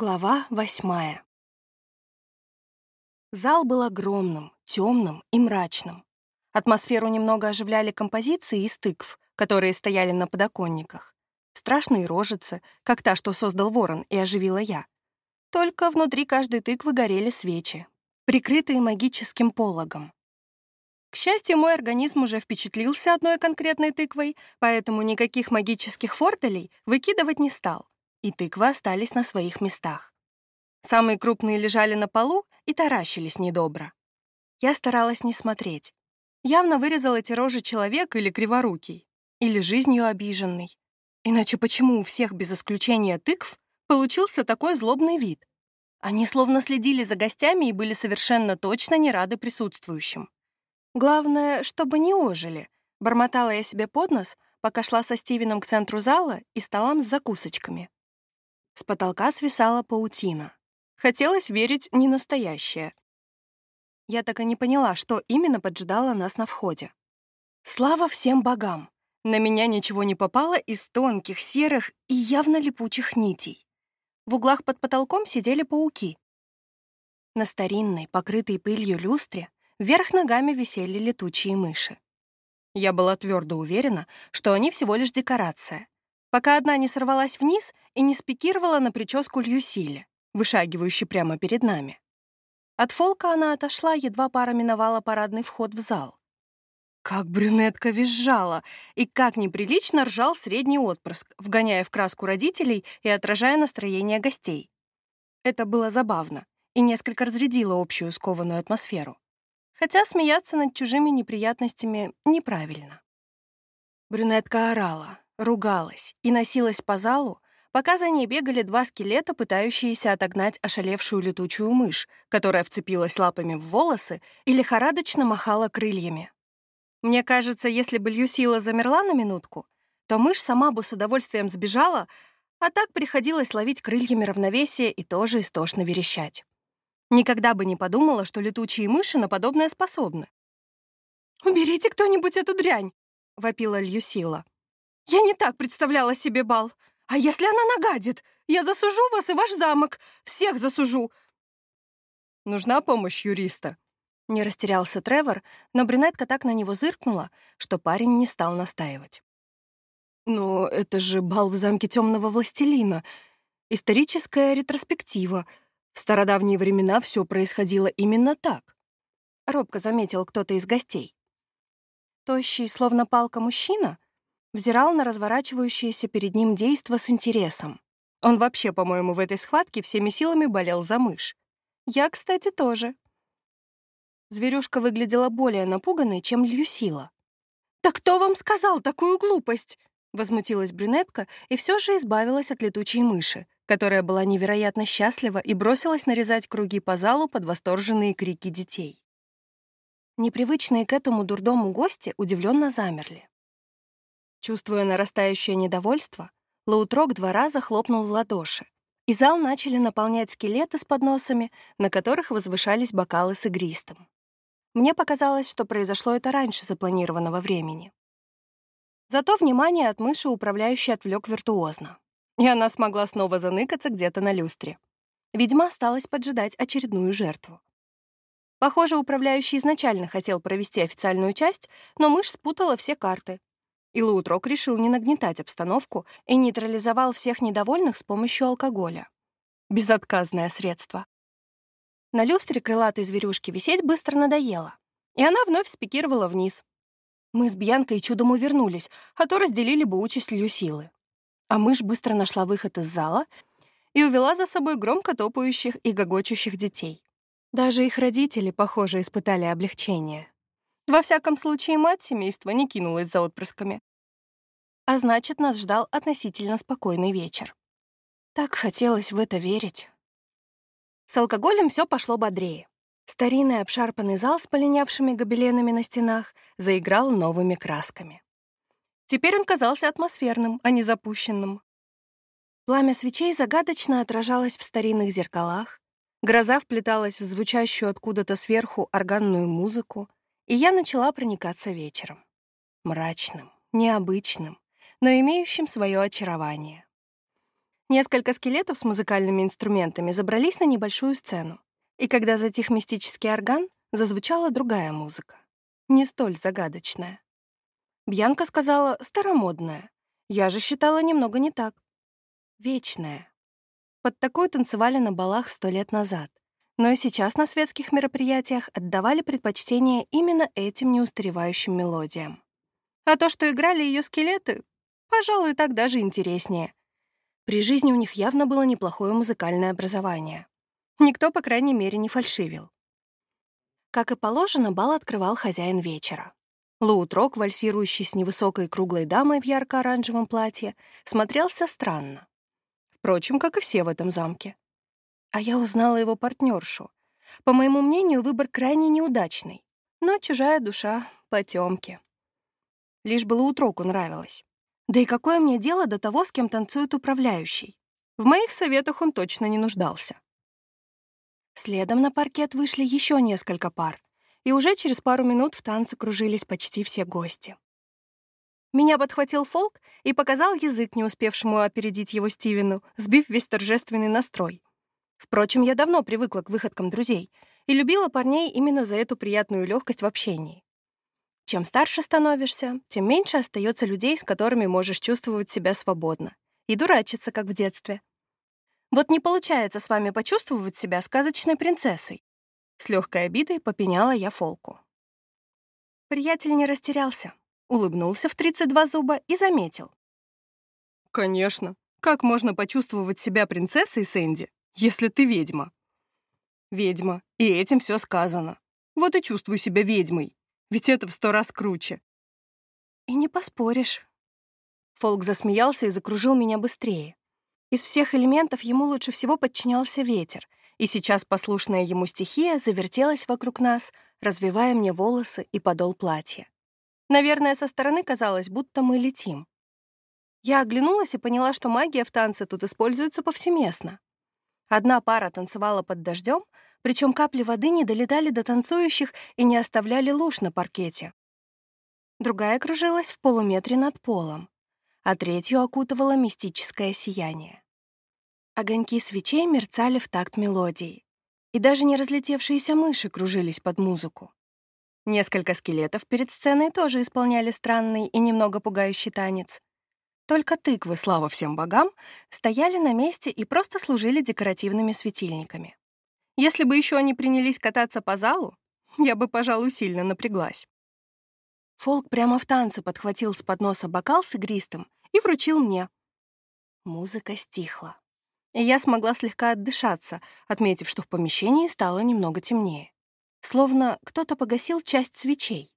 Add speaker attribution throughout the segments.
Speaker 1: Глава восьмая. Зал был огромным, темным и мрачным. Атмосферу немного оживляли композиции из тыкв, которые стояли на подоконниках. Страшные рожицы, как та, что создал ворон и оживила я. Только внутри каждой тыквы горели свечи, прикрытые магическим пологом. К счастью, мой организм уже впечатлился одной конкретной тыквой, поэтому никаких магических фортелей выкидывать не стал, и тыквы остались на своих местах. Самые крупные лежали на полу и таращились недобро. Я старалась не смотреть. Явно вырезал эти рожи человек или криворукий, или жизнью обиженный. Иначе почему у всех без исключения тыкв получился такой злобный вид? Они словно следили за гостями и были совершенно точно не рады присутствующим. Главное, чтобы не ожили. Бормотала я себе под нос, пока шла со Стивеном к центру зала и столам с закусочками. С потолка свисала паутина. Хотелось верить не настоящее. Я так и не поняла, что именно поджидало нас на входе. Слава всем богам! На меня ничего не попало из тонких, серых и явно липучих нитей. В углах под потолком сидели пауки. На старинной, покрытой пылью люстре Вверх ногами висели летучие мыши. Я была твердо уверена, что они всего лишь декорация, пока одна не сорвалась вниз и не спикировала на прическу Льюсиле, вышагивающей прямо перед нами. От фолка она отошла, едва пара миновала парадный вход в зал. Как брюнетка визжала, и как неприлично ржал средний отпрыск, вгоняя в краску родителей и отражая настроение гостей. Это было забавно и несколько разрядило общую скованную атмосферу хотя смеяться над чужими неприятностями неправильно. Брюнетка орала, ругалась и носилась по залу, пока за ней бегали два скелета, пытающиеся отогнать ошалевшую летучую мышь, которая вцепилась лапами в волосы и лихорадочно махала крыльями. Мне кажется, если бы Льюсила замерла на минутку, то мышь сама бы с удовольствием сбежала, а так приходилось ловить крыльями равновесие и тоже истошно верещать. Никогда бы не подумала, что летучие мыши на подобное способны. «Уберите кто-нибудь эту дрянь!» — вопила Льюсила. «Я не так представляла себе бал. А если она нагадит? Я засужу вас и ваш замок. Всех засужу!» «Нужна помощь юриста?» Не растерялся Тревор, но брюнетка так на него зыркнула, что парень не стал настаивать. «Но это же бал в замке темного властелина. Историческая ретроспектива», в стародавние времена все происходило именно так. Робко заметил кто-то из гостей. Тощий, словно палка мужчина, взирал на разворачивающееся перед ним действо с интересом. Он вообще, по-моему, в этой схватке всеми силами болел за мышь. Я, кстати, тоже. Зверюшка выглядела более напуганной, чем Льюсила. «Да кто вам сказал такую глупость?» Возмутилась брюнетка и все же избавилась от летучей мыши, которая была невероятно счастлива и бросилась нарезать круги по залу под восторженные крики детей. Непривычные к этому дурдому гости удивленно замерли. Чувствуя нарастающее недовольство, Лаутрок два раза хлопнул в ладоши, и зал начали наполнять скелеты с подносами, на которых возвышались бокалы с игристым. Мне показалось, что произошло это раньше запланированного времени. Зато внимание от мыши управляющий отвлек виртуозно и она смогла снова заныкаться где-то на люстре. Ведьма осталась поджидать очередную жертву. Похоже, управляющий изначально хотел провести официальную часть, но мышь спутала все карты. И Лаутрок решил не нагнетать обстановку и нейтрализовал всех недовольных с помощью алкоголя. Безотказное средство. На люстре крылатой зверюшки висеть быстро надоело, и она вновь спикировала вниз. Мы с Бьянкой чудом увернулись, а то разделили бы участь Люсилы. А мышь быстро нашла выход из зала и увела за собой громко топающих и гогочущих детей. Даже их родители, похоже, испытали облегчение. Во всяком случае, мать семейства не кинулась за отпрысками. А значит, нас ждал относительно спокойный вечер. Так хотелось в это верить. С алкоголем все пошло бодрее. Старинный обшарпанный зал с полинявшими гобеленами на стенах заиграл новыми красками. Теперь он казался атмосферным, а не запущенным. Пламя свечей загадочно отражалось в старинных зеркалах, гроза вплеталась в звучащую откуда-то сверху органную музыку, и я начала проникаться вечером. Мрачным, необычным, но имеющим свое очарование. Несколько скелетов с музыкальными инструментами забрались на небольшую сцену. И когда затих мистический орган, зазвучала другая музыка. Не столь загадочная. Бьянка сказала «старомодная». Я же считала немного не так. Вечная. Под такую танцевали на балах сто лет назад. Но и сейчас на светских мероприятиях отдавали предпочтение именно этим неустаревающим мелодиям. А то, что играли ее скелеты, пожалуй, так даже интереснее. При жизни у них явно было неплохое музыкальное образование. Никто, по крайней мере, не фальшивил. Как и положено, бал открывал хозяин вечера. Лоутрок, вальсирующий с невысокой круглой дамой в ярко-оранжевом платье, смотрелся странно. Впрочем, как и все в этом замке. А я узнала его партнершу. По моему мнению, выбор крайне неудачный. Но чужая душа — потемки. Лишь бы Лоутроку нравилось. Да и какое мне дело до того, с кем танцует управляющий? В моих советах он точно не нуждался. Следом на паркет вышли еще несколько пар, и уже через пару минут в танце кружились почти все гости. Меня подхватил Фолк и показал язык, не успевшему опередить его Стивену, сбив весь торжественный настрой. Впрочем, я давно привыкла к выходкам друзей и любила парней именно за эту приятную легкость в общении. Чем старше становишься, тем меньше остается людей, с которыми можешь чувствовать себя свободно. И дурачиться, как в детстве. Вот не получается с вами почувствовать себя сказочной принцессой. С легкой обидой попеняла я Фолку. Приятель не растерялся, улыбнулся в 32 зуба и заметил. «Конечно. Как можно почувствовать себя принцессой, Сэнди, если ты ведьма?» «Ведьма, и этим все сказано. Вот и чувствую себя ведьмой. Ведь это в сто раз круче. И не поспоришь. Фолк засмеялся и закружил меня быстрее. Из всех элементов ему лучше всего подчинялся ветер, и сейчас послушная ему стихия завертелась вокруг нас, развивая мне волосы и подол платья. Наверное, со стороны казалось, будто мы летим. Я оглянулась и поняла, что магия в танце тут используется повсеместно. Одна пара танцевала под дождем, причем капли воды не долетали до танцующих и не оставляли луж на паркете. Другая кружилась в полуметре над полом, а третью окутывало мистическое сияние. Огоньки свечей мерцали в такт мелодии, и даже не разлетевшиеся мыши кружились под музыку. Несколько скелетов перед сценой тоже исполняли странный и немного пугающий танец. Только тыквы, слава всем богам, стояли на месте и просто служили декоративными светильниками. Если бы еще они принялись кататься по залу, я бы, пожалуй, сильно напряглась. Фолк прямо в танце подхватил с подноса бокал с игристым и вручил мне. Музыка стихла. И я смогла слегка отдышаться, отметив, что в помещении стало немного темнее. Словно кто-то погасил часть свечей.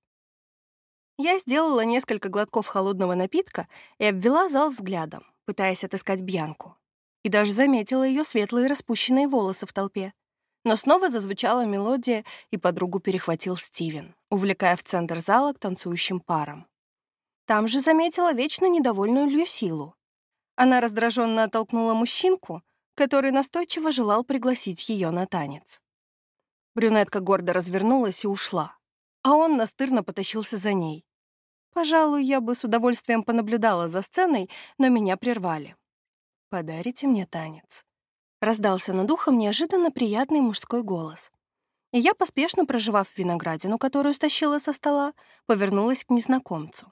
Speaker 1: Я сделала несколько глотков холодного напитка и обвела зал взглядом, пытаясь отыскать Бьянку. И даже заметила ее светлые распущенные волосы в толпе. Но снова зазвучала мелодия, и подругу перехватил Стивен, увлекая в центр зала к танцующим парам. Там же заметила вечно недовольную Люсилу. Она раздраженно оттолкнула мужчинку, который настойчиво желал пригласить ее на танец. Брюнетка гордо развернулась и ушла, а он настырно потащился за ней. Пожалуй, я бы с удовольствием понаблюдала за сценой, но меня прервали. «Подарите мне танец», Раздался над ухом неожиданно приятный мужской голос. И я, поспешно проживав виноградину, которую стащила со стола, повернулась к незнакомцу.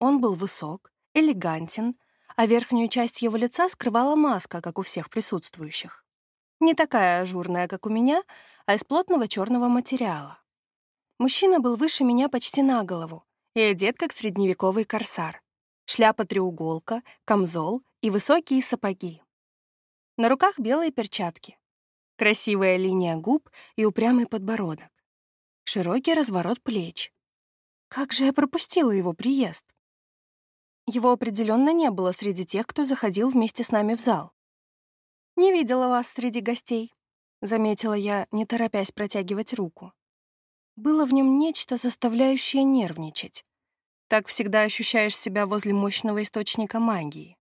Speaker 1: Он был высок, элегантен, а верхнюю часть его лица скрывала маска, как у всех присутствующих. Не такая ажурная, как у меня, а из плотного черного материала. Мужчина был выше меня почти на голову и одет как средневековый корсар. Шляпа-треуголка, камзол и высокие сапоги. На руках белые перчатки. Красивая линия губ и упрямый подбородок. Широкий разворот плеч. Как же я пропустила его приезд? Его определенно не было среди тех, кто заходил вместе с нами в зал. «Не видела вас среди гостей», — заметила я, не торопясь протягивать руку. Было в нем нечто, заставляющее нервничать. Так всегда ощущаешь себя возле мощного источника магии.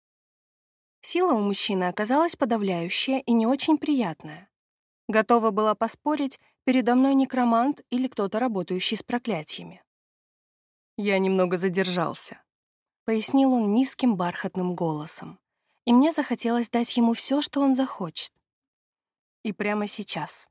Speaker 1: Сила у мужчины оказалась подавляющая и не очень приятная. Готова была поспорить, передо мной некромант или кто-то, работающий с проклятиями. «Я немного задержался», — пояснил он низким бархатным голосом. и мне захотелось дать ему все, что он захочет. И прямо сейчас.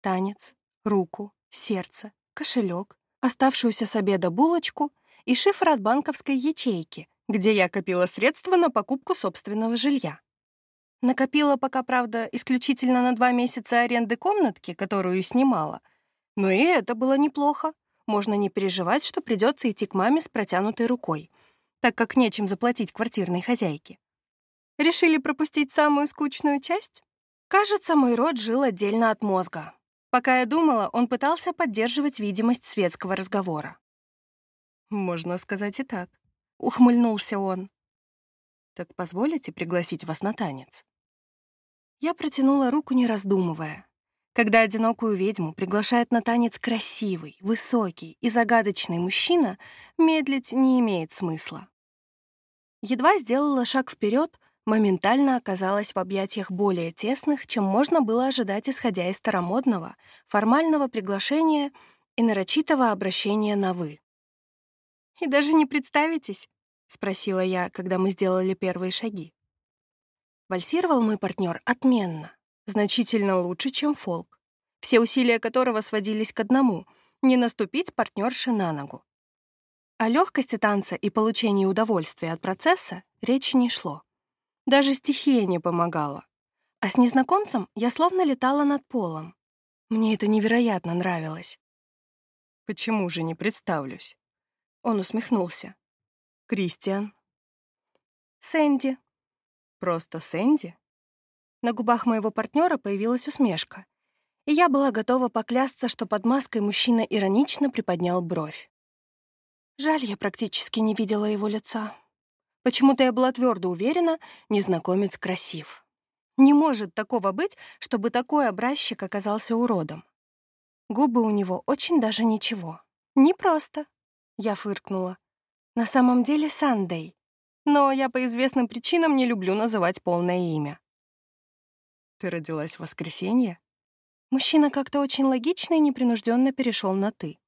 Speaker 1: Танец, руку, сердце, кошелек, оставшуюся с обеда булочку и шифр от банковской ячейки, где я копила средства на покупку собственного жилья. Накопила пока, правда, исключительно на два месяца аренды комнатки, которую снимала. Но и это было неплохо. Можно не переживать, что придется идти к маме с протянутой рукой, так как нечем заплатить квартирной хозяйке. Решили пропустить самую скучную часть? Кажется, мой род жил отдельно от мозга. Пока я думала, он пытался поддерживать видимость светского разговора. «Можно сказать и так», — ухмыльнулся он. «Так позволите пригласить вас на танец?» Я протянула руку, не раздумывая. Когда одинокую ведьму приглашает на танец красивый, высокий и загадочный мужчина, медлить не имеет смысла. Едва сделала шаг вперед, моментально оказалась в объятиях более тесных, чем можно было ожидать, исходя из старомодного, формального приглашения и нарочитого обращения на «вы». «И даже не представитесь?» — спросила я, когда мы сделали первые шаги. Вальсировал мой партнер отменно, значительно лучше, чем фолк, все усилия которого сводились к одному — не наступить партнерше на ногу. О легкости танца и получении удовольствия от процесса речи не шло. Даже стихия не помогала. А с незнакомцем я словно летала над полом. Мне это невероятно нравилось. «Почему же не представлюсь?» Он усмехнулся. «Кристиан». «Сэнди». «Просто Сэнди?» На губах моего партнера появилась усмешка, и я была готова поклясться, что под маской мужчина иронично приподнял бровь. Жаль, я практически не видела его лица. Почему-то я была твердо уверена, незнакомец красив. Не может такого быть, чтобы такой образчик оказался уродом. Губы у него очень даже ничего. Непросто. Я фыркнула. На самом деле Сандей. Но я по известным причинам не люблю называть полное имя. Ты родилась в воскресенье? Мужчина как-то очень логично и непринужденно перешел на «ты».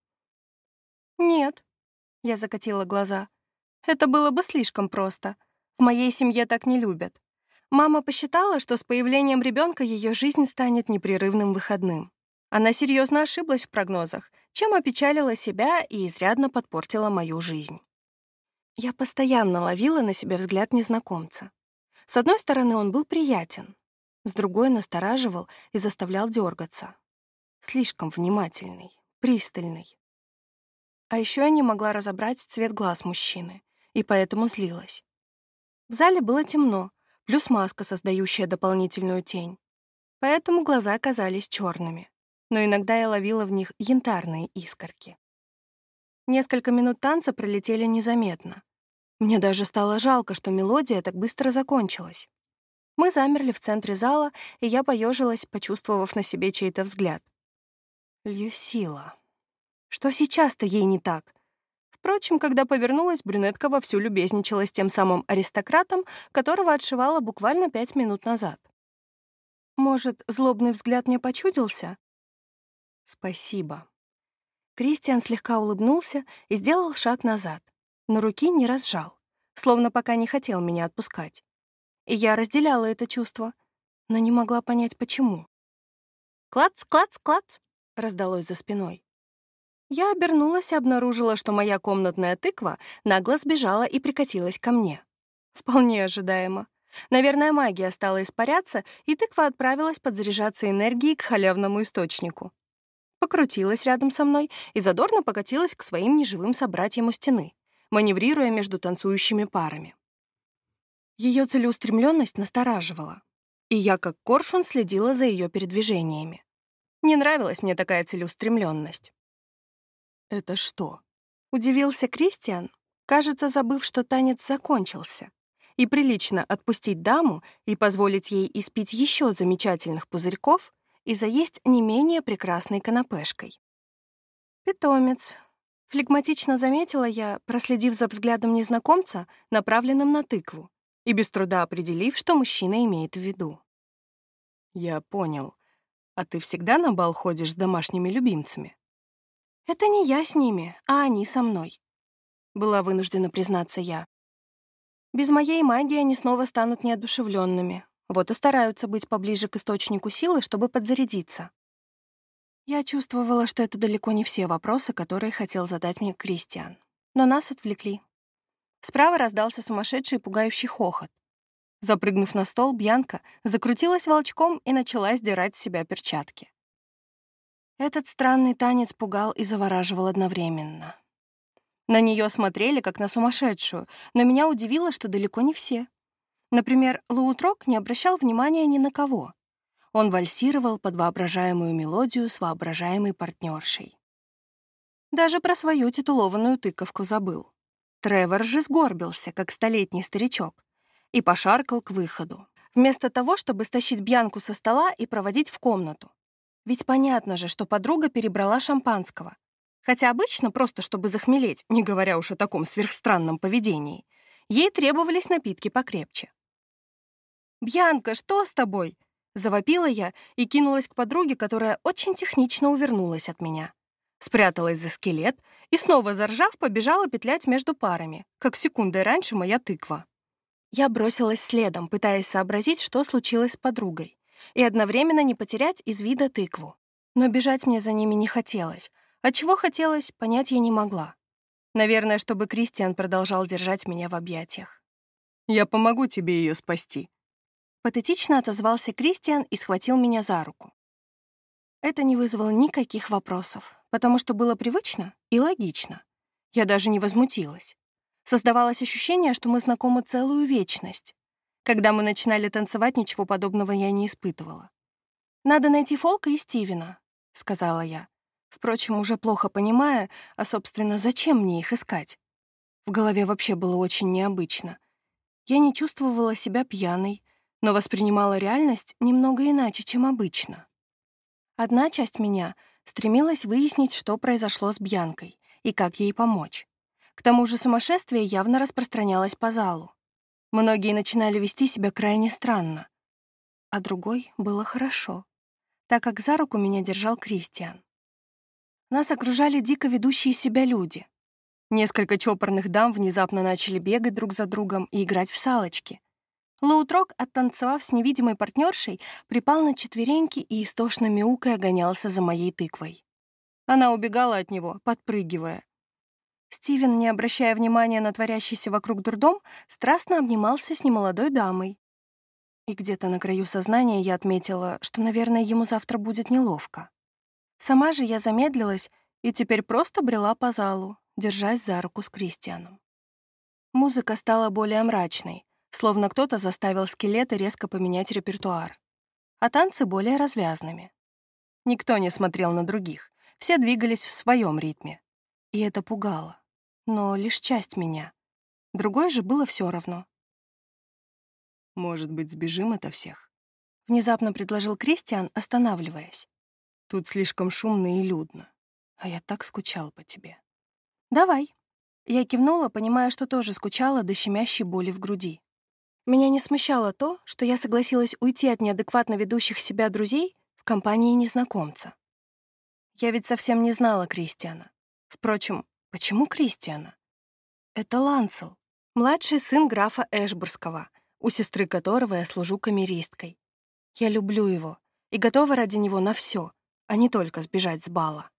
Speaker 1: «Нет», — я закатила глаза. Это было бы слишком просто. В моей семье так не любят. Мама посчитала, что с появлением ребенка ее жизнь станет непрерывным выходным. Она серьезно ошиблась в прогнозах, чем опечалила себя и изрядно подпортила мою жизнь. Я постоянно ловила на себе взгляд незнакомца. С одной стороны, он был приятен, с другой настораживал и заставлял дергаться. Слишком внимательный, пристальный. А еще я не могла разобрать цвет глаз мужчины и поэтому злилась. В зале было темно, плюс маска, создающая дополнительную тень. Поэтому глаза казались черными, но иногда я ловила в них янтарные искорки. Несколько минут танца пролетели незаметно. Мне даже стало жалко, что мелодия так быстро закончилась. Мы замерли в центре зала, и я поежилась, почувствовав на себе чей-то взгляд. Люсила. Что сейчас-то ей не так? Впрочем, когда повернулась, брюнетка вовсю любезничала с тем самым аристократом, которого отшивала буквально пять минут назад. Может, злобный взгляд мне почудился? Спасибо. Кристиан слегка улыбнулся и сделал шаг назад, но руки не разжал, словно пока не хотел меня отпускать. И я разделяла это чувство, но не могла понять, почему. «Клац, клац, клац!» — раздалось за спиной. Я обернулась и обнаружила, что моя комнатная тыква нагло сбежала и прикатилась ко мне. Вполне ожидаемо. Наверное, магия стала испаряться, и тыква отправилась подзаряжаться энергией к халявному источнику. Покрутилась рядом со мной и задорно покатилась к своим неживым собратьям у стены, маневрируя между танцующими парами. Ее целеустремленность настораживала, и я как коршун следила за ее передвижениями. Не нравилась мне такая целеустремленность. «Это что?» — удивился Кристиан, кажется, забыв, что танец закончился, и прилично отпустить даму и позволить ей испить еще замечательных пузырьков и заесть не менее прекрасной канапешкой. «Питомец», — флегматично заметила я, проследив за взглядом незнакомца, направленным на тыкву, и без труда определив, что мужчина имеет в виду. «Я понял. А ты всегда на бал ходишь с домашними любимцами?» Это не я с ними, а они со мной. Была вынуждена признаться я. Без моей магии они снова станут неодушевленными. Вот и стараются быть поближе к источнику силы, чтобы подзарядиться. Я чувствовала, что это далеко не все вопросы, которые хотел задать мне Кристиан. Но нас отвлекли. Справа раздался сумасшедший и пугающий хохот. Запрыгнув на стол, Бьянка закрутилась волчком и начала сдирать с себя перчатки. Этот странный танец пугал и завораживал одновременно. На нее смотрели, как на сумасшедшую, но меня удивило, что далеко не все. Например, Лаутрок не обращал внимания ни на кого. Он вальсировал под воображаемую мелодию с воображаемой партнершей. Даже про свою титулованную тыковку забыл. Тревор же сгорбился, как столетний старичок, и пошаркал к выходу, вместо того, чтобы стащить Бьянку со стола и проводить в комнату. Ведь понятно же, что подруга перебрала шампанского, Хотя обычно, просто чтобы захмелеть, не говоря уж о таком сверхстранном поведении, ей требовались напитки покрепче. «Бьянка, что с тобой?» — завопила я и кинулась к подруге, которая очень технично увернулась от меня. Спряталась за скелет и, снова заржав, побежала петлять между парами, как секундой раньше моя тыква. Я бросилась следом, пытаясь сообразить, что случилось с подругой, и одновременно не потерять из вида тыкву. Но бежать мне за ними не хотелось, а чего хотелось, понять я не могла. Наверное, чтобы Кристиан продолжал держать меня в объятиях.
Speaker 2: «Я помогу тебе ее спасти»,
Speaker 1: Патетично отозвался Кристиан и схватил меня за руку. Это не вызвало никаких вопросов, потому что было привычно и логично. Я даже не возмутилась. Создавалось ощущение, что мы знакомы целую вечность. Когда мы начинали танцевать, ничего подобного я не испытывала. «Надо найти Фолка и Стивена», — сказала я. Впрочем, уже плохо понимая, а, собственно, зачем мне их искать? В голове вообще было очень необычно. Я не чувствовала себя пьяной, но воспринимала реальность немного иначе, чем обычно. Одна часть меня стремилась выяснить, что произошло с Бьянкой и как ей помочь. К тому же сумасшествие явно распространялось по залу. Многие начинали вести себя крайне странно. А другой было хорошо, так как за руку меня держал Кристиан. Нас окружали дико ведущие себя люди. Несколько чопорных дам внезапно начали бегать друг за другом и играть в салочки. Лоутрок, оттанцевав с невидимой партнершей, припал на четвереньки и истошно мяукая гонялся за моей тыквой. Она убегала от него, подпрыгивая. Стивен, не обращая внимания на творящийся вокруг дурдом, страстно обнимался с немолодой дамой. И где-то на краю сознания я отметила, что, наверное, ему завтра будет неловко. Сама же я замедлилась и теперь просто брела по залу, держась за руку с Кристианом. Музыка стала более мрачной, словно кто-то заставил скелеты резко поменять репертуар. А танцы более развязными. Никто не смотрел на других, все двигались в своем ритме. И это пугало. Но лишь часть меня. Другой же было все равно.
Speaker 2: «Может быть, сбежим ото всех?»
Speaker 1: Внезапно предложил Кристиан, останавливаясь.
Speaker 2: Тут слишком шумно и людно. А я так скучал по тебе.
Speaker 1: Давай. Я кивнула, понимая, что тоже скучала до щемящей боли в груди. Меня не смущало то, что я согласилась уйти от неадекватно ведущих себя друзей в компании незнакомца. Я ведь совсем не знала Кристиана. Впрочем, почему Кристиана? Это Ланцел, младший сын графа Эшбурского, у сестры которого я служу камеристкой. Я люблю его и готова ради него на все, а не только сбежать с бала.